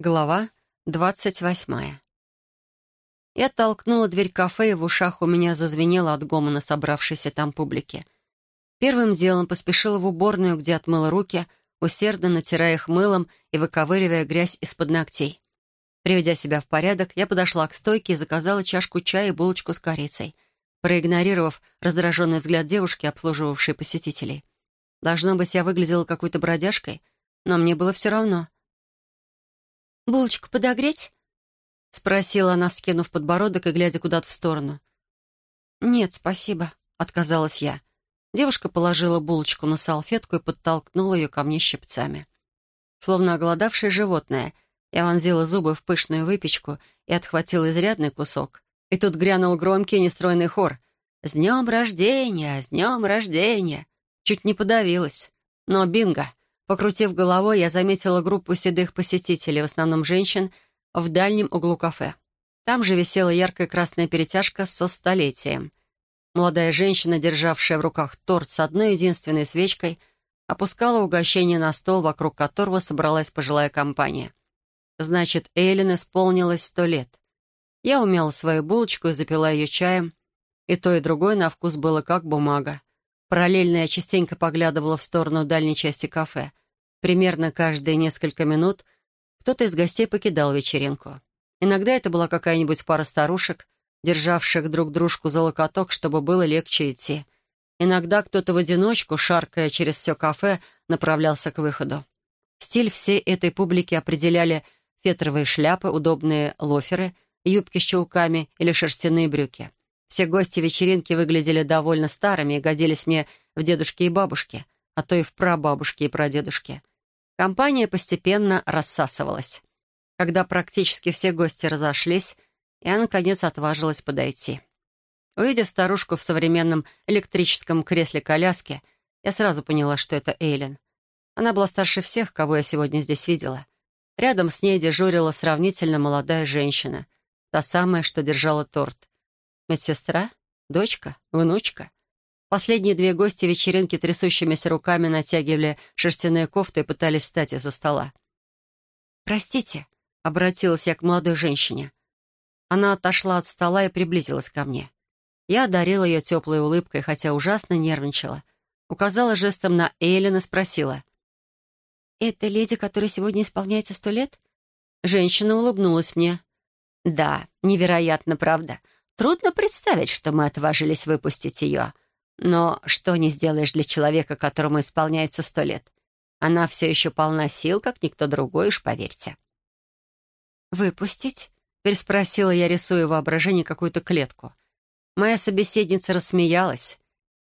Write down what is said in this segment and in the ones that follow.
Глава двадцать восьмая. Я толкнула дверь кафе, и в ушах у меня зазвенело от гомона собравшейся там публики. Первым делом поспешила в уборную, где отмыла руки, усердно натирая их мылом и выковыривая грязь из-под ногтей. Приведя себя в порядок, я подошла к стойке и заказала чашку чая и булочку с корицей, проигнорировав раздраженный взгляд девушки, обслуживавшей посетителей. Должно быть, я выглядела какой-то бродяжкой, но мне было все равно — «Булочку подогреть?» — спросила она, вскинув подбородок и глядя куда-то в сторону. «Нет, спасибо», — отказалась я. Девушка положила булочку на салфетку и подтолкнула ее ко мне щипцами. Словно оголодавшее животное, я вонзила зубы в пышную выпечку и отхватила изрядный кусок. И тут грянул громкий нестройный хор. «С днем рождения! С днем рождения!» Чуть не подавилась. Но бинго! Покрутив головой, я заметила группу седых посетителей, в основном женщин, в дальнем углу кафе. Там же висела яркая красная перетяжка со столетием. Молодая женщина, державшая в руках торт с одной единственной свечкой, опускала угощение на стол, вокруг которого собралась пожилая компания. Значит, Эйлин исполнилось сто лет. Я умела свою булочку и запила ее чаем, и то, и другое на вкус было как бумага. Параллельно я частенько поглядывала в сторону дальней части кафе. Примерно каждые несколько минут кто-то из гостей покидал вечеринку. Иногда это была какая-нибудь пара старушек, державших друг дружку за локоток, чтобы было легче идти. Иногда кто-то в одиночку, шаркая через все кафе, направлялся к выходу. Стиль всей этой публики определяли фетровые шляпы, удобные лоферы, юбки с чулками или шерстяные брюки. Все гости вечеринки выглядели довольно старыми и годились мне в дедушке и бабушке, а то и в прабабушке и прадедушке. Компания постепенно рассасывалась. Когда практически все гости разошлись, я, наконец, отважилась подойти. Увидев старушку в современном электрическом кресле-коляске, я сразу поняла, что это Эйлин. Она была старше всех, кого я сегодня здесь видела. Рядом с ней дежурила сравнительно молодая женщина, та самая, что держала торт. Медсестра? Дочка? Внучка? Последние две гости вечеринки трясущимися руками натягивали шерстяные кофты и пытались встать из-за стола. «Простите», — обратилась я к молодой женщине. Она отошла от стола и приблизилась ко мне. Я одарила ее теплой улыбкой, хотя ужасно нервничала. Указала жестом на Эйлин и спросила. «Это леди, которой сегодня исполняется сто лет?» Женщина улыбнулась мне. «Да, невероятно, правда. Трудно представить, что мы отважились выпустить ее. Но что не сделаешь для человека, которому исполняется сто лет? Она все еще полна сил, как никто другой, уж поверьте. «Выпустить?» — переспросила я, рисуя воображение какую-то клетку. Моя собеседница рассмеялась.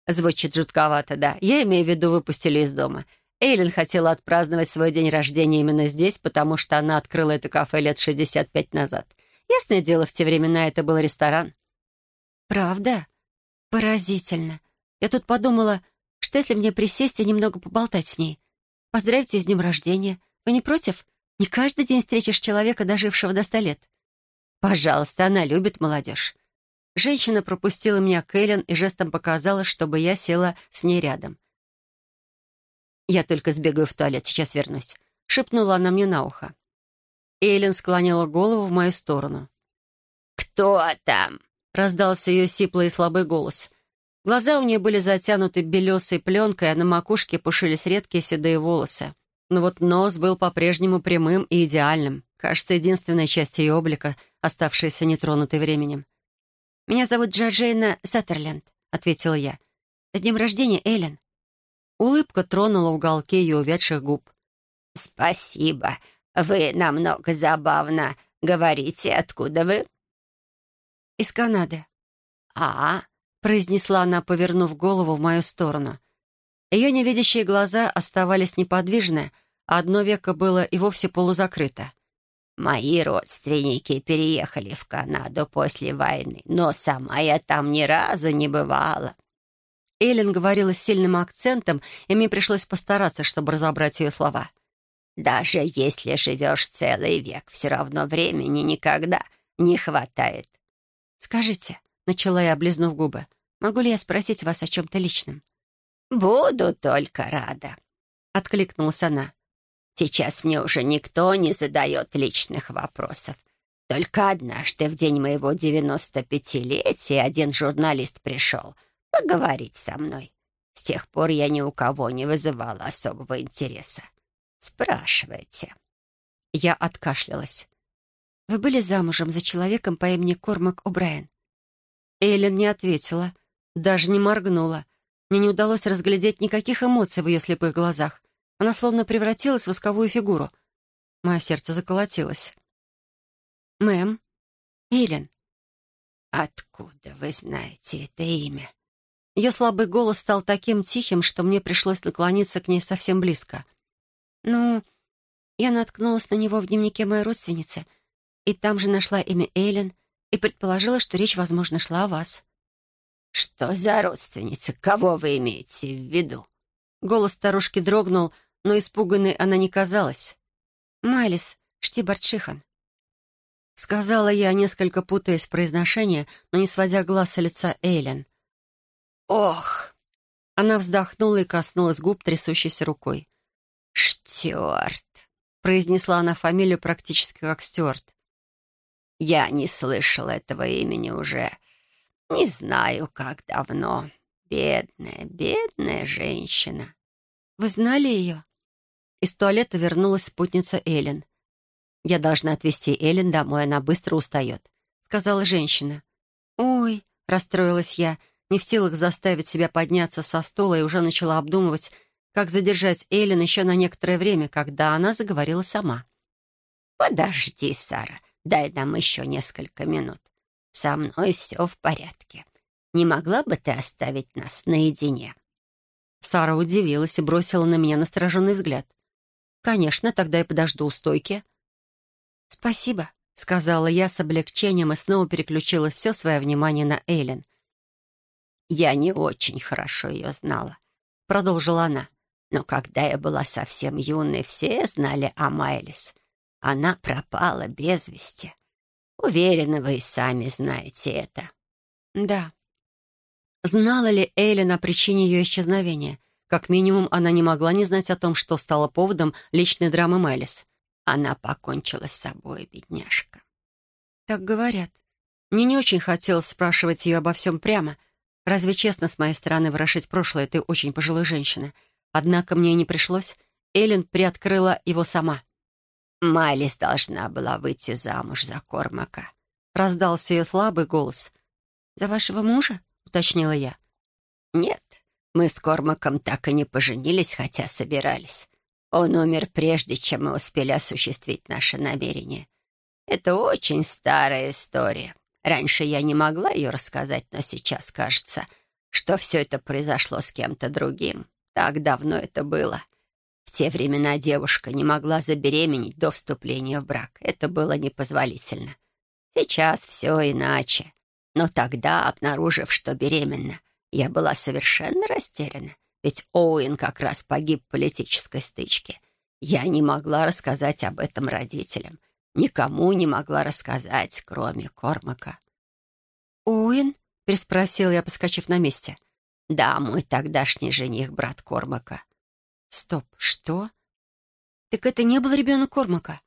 Звучит жутковато, да. Я имею в виду, выпустили из дома. Эйлин хотела отпраздновать свой день рождения именно здесь, потому что она открыла это кафе лет 65 назад. Ясное дело, в те времена это был ресторан. «Правда? Поразительно. Я тут подумала, что если мне присесть и немного поболтать с ней. Поздравить ее с днем рождения. Вы не против? Не каждый день встретишь человека, дожившего до ста лет. Пожалуйста, она любит молодежь». Женщина пропустила меня к Эллен и жестом показала, чтобы я села с ней рядом. «Я только сбегаю в туалет, сейчас вернусь», — шепнула она мне на ухо. Эйлин склонила голову в мою сторону. «Кто там?» Раздался ее сиплый и слабый голос. Глаза у нее были затянуты белесой пленкой, а на макушке пушились редкие седые волосы. Но вот нос был по-прежнему прямым и идеальным. Кажется, единственная часть ее облика, оставшаяся нетронутой временем. «Меня зовут Джорджейна Саттерленд», — ответила я. «С днем рождения, Эллен». Улыбка тронула уголки ее увядших губ. «Спасибо. Вы намного забавно говорите. Откуда вы?» из Канады». «А?» — произнесла она, повернув голову в мою сторону. Ее невидящие глаза оставались неподвижны, а одно веко было и вовсе полузакрыто. «Мои родственники переехали в Канаду после войны, но сама я там ни разу не бывала». Эллен говорила с сильным акцентом, и мне пришлось постараться, чтобы разобрать ее слова. «Даже если живешь целый век, все равно времени никогда не хватает. «Скажите», — начала я, облизнув губы, «могу ли я спросить вас о чем-то личном?» «Буду только рада», — откликнулась она. Сейчас мне уже никто не задает личных вопросов. Только однажды в день моего 95-летия один журналист пришел поговорить со мной. С тех пор я ни у кого не вызывала особого интереса. Спрашивайте. Я откашлялась. «Вы были замужем за человеком по имени Кормак О'Брайен?» Эйлин не ответила, даже не моргнула. Мне не удалось разглядеть никаких эмоций в ее слепых глазах. Она словно превратилась в восковую фигуру. Мое сердце заколотилось. «Мэм? Эйлин?» «Откуда вы знаете это имя?» Ее слабый голос стал таким тихим, что мне пришлось наклониться к ней совсем близко. «Ну, я наткнулась на него в дневнике моей родственницы, и там же нашла имя Эйлин и предположила, что речь, возможно, шла о вас». «Что за родственница? Кого вы имеете в виду?» Голос старушки дрогнул, но испуганной она не казалась. «Майлис Штибарчихан». Сказала я, несколько путаясь в произношении, но не сводя глаз с лица Эйлен. «Ох!» Она вздохнула и коснулась губ трясущейся рукой. «Штюарт!» — произнесла она фамилию практически как Стюарт. «Я не слышала этого имени уже не знаю, как давно. Бедная, бедная женщина. Вы знали ее? Из туалета вернулась спутница Эллен. «Я должна отвезти Эллен домой, она быстро устает», — сказала женщина. «Ой», — расстроилась я, не в силах заставить себя подняться со стула и уже начала обдумывать, как задержать Эллен еще на некоторое время, когда она заговорила сама. «Подожди, Сара, дай нам еще несколько минут. Со мной все в порядке. Не могла бы ты оставить нас наедине?» Сара удивилась и бросила на меня настороженный взгляд. «Конечно, тогда я подожду у стойки». «Спасибо», — сказала я с облегчением и снова переключила все свое внимание на Эйлен. «Я не очень хорошо ее знала», — продолжила она. «Но когда я была совсем юной, все знали о Майлис. Она пропала без вести. Уверена, вы и сами знаете это». «Да». Знала ли Эйлин о причине ее исчезновения? Как минимум, она не могла не знать о том, что стало поводом личной драмы Мэлис. Она покончила с собой, бедняжка. Так говорят. Мне не очень хотелось спрашивать ее обо всем прямо. Разве честно с моей стороны ворошить прошлое этой очень пожилой женщины? Однако мне и не пришлось. Эллен приоткрыла его сама. Майлис должна была выйти замуж за Кормака. Раздался ее слабый голос. «За вашего мужа?» — уточнила я. «Нет, мы с Кормаком так и не поженились, хотя собирались. Он умер прежде, чем мы успели осуществить наше намерение. Это очень старая история. Раньше я не могла ее рассказать, но сейчас кажется, что все это произошло с кем-то другим. Так давно это было. В те времена девушка не могла забеременеть до вступления в брак. Это было непозволительно. Сейчас все иначе. Но тогда, обнаружив, что беременна, я была совершенно растеряна. Ведь Оуэн как раз погиб в политической стычке. Я не могла рассказать об этом родителям. Никому не могла рассказать, кроме Кормака. «Оуэн?» — переспросила я, поскочив на месте. «Да, мой тогдашний жених, брат Кормака. Стоп, что? Так это не был ребенок Кормака?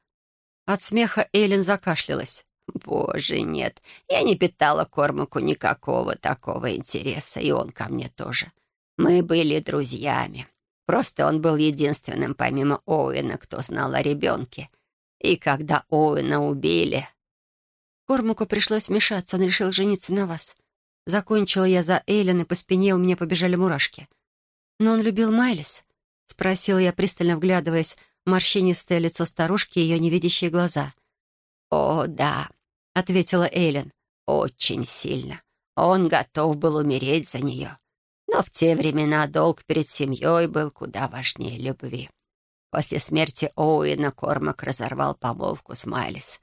От смеха Эйлин закашлялась. «Боже, нет, я не питала Кормаку никакого такого интереса, и он ко мне тоже. Мы были друзьями. Просто он был единственным, помимо Оуэна, кто знал о ребенке. И когда Оуэна убили...» Кормаку пришлось вмешаться, он решил жениться на вас. Закончила я за Эйлин, и по спине у меня побежали мурашки. Но он любил Майлис. — спросил я, пристально вглядываясь в морщинистое лицо старушки и ее невидящие глаза. «О, да», — ответила Эйлен, — «очень сильно. Он готов был умереть за нее. Но в те времена долг перед семьей был куда важнее любви. После смерти Оуэна Кормак разорвал помолвку с Майлис,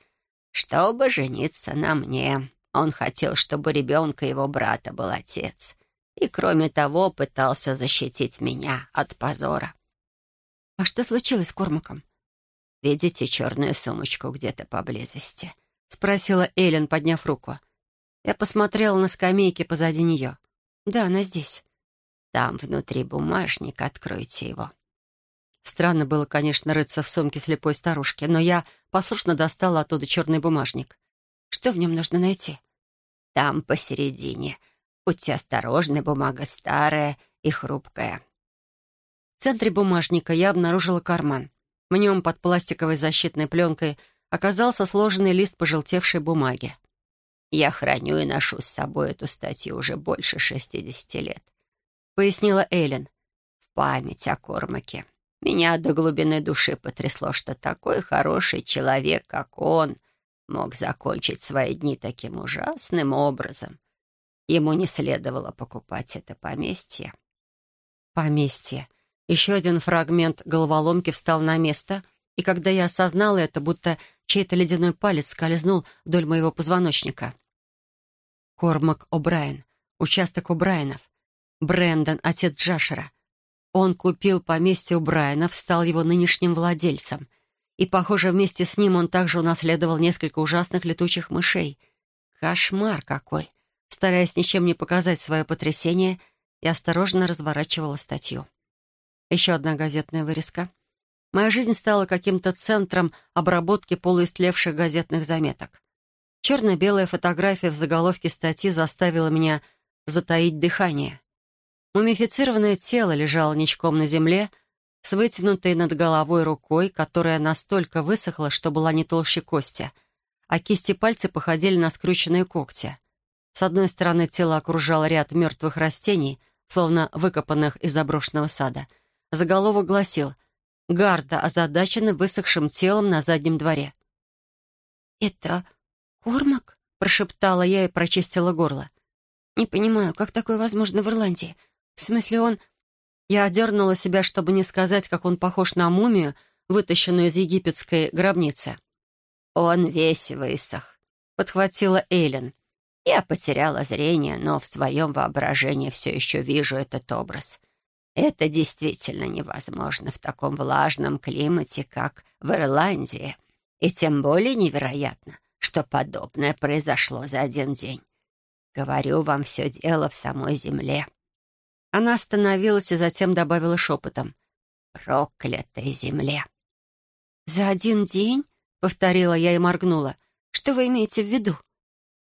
чтобы жениться на мне. Он хотел, чтобы ребенка его брата был отец и, кроме того, пытался защитить меня от позора. «А что случилось с Кормаком?» «Видите черную сумочку где-то поблизости?» — спросила Эллен, подняв руку. Я посмотрела на скамейки позади нее. «Да, она здесь». «Там внутри бумажник, откройте его». Странно было, конечно, рыться в сумке слепой старушки, но я послушно достала оттуда черный бумажник. Что в нем нужно найти? Там посередине. Будьте осторожны, бумага старая и хрупкая. В центре бумажника я обнаружила карман. В нем под пластиковой защитной пленкой оказался сложенный лист пожелтевшей бумаги. «Я храню и ношу с собой эту статью уже больше шестидесяти лет», — пояснила Эйлен. «В память о Кормаке. Меня до глубины души потрясло, что такой хороший человек, как он, мог закончить свои дни таким ужасным образом. Ему не следовало покупать это поместье». «Поместье», еще один фрагмент головоломки встал на место, и когда я осознала это, будто чей-то ледяной палец скользнул вдоль моего позвоночника. Кормак О'Брайен, участок О'Брайенов, Брэндон, отец Джашера. Он купил поместье у Брайанов, стал его нынешним владельцем. И, похоже, вместе с ним он также унаследовал несколько ужасных летучих мышей. Кошмар какой! Стараясь ничем не показать свое потрясение, я осторожно разворачивала статью. Еще одна газетная вырезка. Моя жизнь стала каким-то центром обработки полуистлевших газетных заметок. Черно-белая фотография в заголовке статьи заставила меня затаить дыхание. Мумифицированное тело лежало ничком на земле, с вытянутой над головой рукой, которая настолько высохла, что была не толще кости, а кисти пальцы походили на скрюченные когти. С одной стороны тело окружал ряд мертвых растений, словно выкопанных из заброшенного сада — Заголовок гласил «Гарда озадачена высохшим телом на заднем дворе». «Это Кормак?» — прошептала я и прочистила горло. «Не понимаю, как такое возможно в Ирландии? В смысле, он...» Я одернула себя, чтобы не сказать, как он похож на мумию, вытащенную из египетской гробницы. «Он весь высох», — подхватила Эйлен. «Я потеряла зрение, но в своем воображении все еще вижу этот образ. Это действительно невозможно в таком влажном климате, как в Ирландии. И тем более невероятно, что подобное произошло за один день. Говорю вам, все дело в самой земле. Она остановилась и затем добавила шепотом. «Проклятой земле!» «За один день?» — повторила я и моргнула. «Что вы имеете в виду?»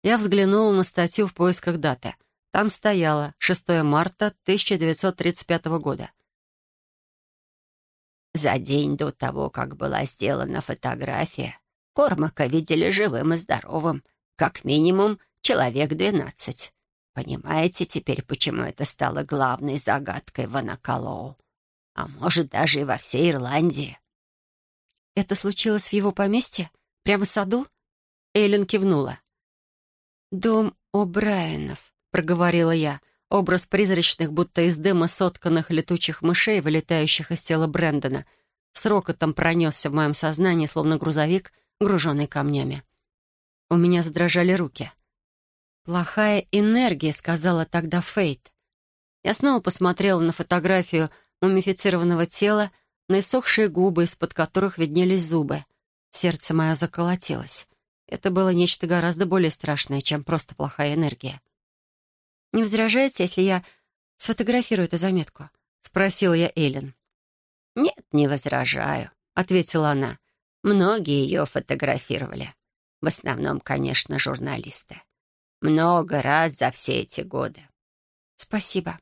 Я взглянула на статью в поисках даты — там стояло 6 марта 1935 года. За день до того, как была сделана фотография, Кормака видели живым и здоровым, как минимум человек двенадцать. Понимаете теперь, почему это стало главной загадкой в Анакалоу? А может, даже и во всей Ирландии. «Это случилось в его поместье? Прямо в саду?» Эйлин кивнула. «Дом О'Брайенов», проговорила я. Образ призрачных, будто из дыма сотканных летучих мышей, вылетающих из тела Брэндона, с рокотом пронесся в моем сознании, словно грузовик, груженный камнями. У меня задрожали руки. «Плохая энергия», — сказала тогда Фейт. Я снова посмотрела на фотографию мумифицированного тела, на иссохшие губы, из-под которых виднелись зубы. Сердце мое заколотилось. Это было нечто гораздо более страшное, чем просто плохая энергия. «Не возражаете, если я сфотографирую эту заметку?» — спросила я Эллен. «Нет, не возражаю», — ответила она. «Многие ее фотографировали. В основном, конечно, журналисты. Много раз за все эти годы». «Спасибо».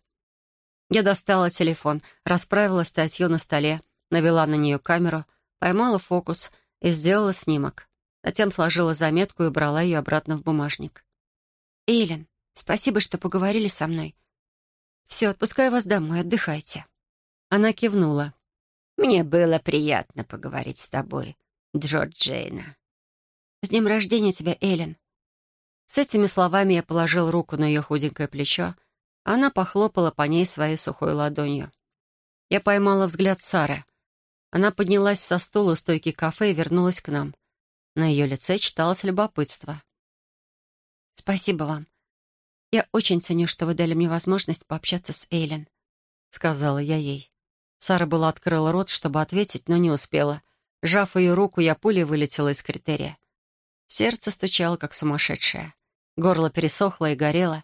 Я достала телефон, расправила статью на столе, навела на нее камеру, поймала фокус и сделала снимок. Затем сложила заметку и убрала ее обратно в бумажник. «Эйлен, Спасибо, что поговорили со мной. Все, отпускаю вас домой, отдыхайте». Она кивнула. «Мне было приятно поговорить с тобой, Джорджейна». «С днем рождения тебя, Эллен». С этими словами я положил руку на ее худенькое плечо, а она похлопала по ней своей сухой ладонью. Я поймала взгляд Сары. Она поднялась со стула стойки кафе и вернулась к нам. На ее лице читалось любопытство. «Спасибо вам. «Я очень ценю, что вы дали мне возможность пообщаться с Эйлен», — сказала я ей. Сара была открыла рот, чтобы ответить, но не успела. Сжав ее руку, я пулей вылетела из критерия. Сердце стучало, как сумасшедшее. Горло пересохло и горело.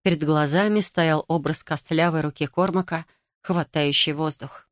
Перед глазами стоял образ костлявой руки Кормака, хватающий воздух.